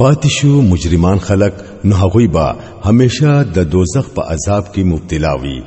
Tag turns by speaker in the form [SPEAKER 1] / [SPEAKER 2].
[SPEAKER 1] پاتشو مجرمان خلق نو هغوی با همیشه د دوزخ په عذاب کې مبتلا وي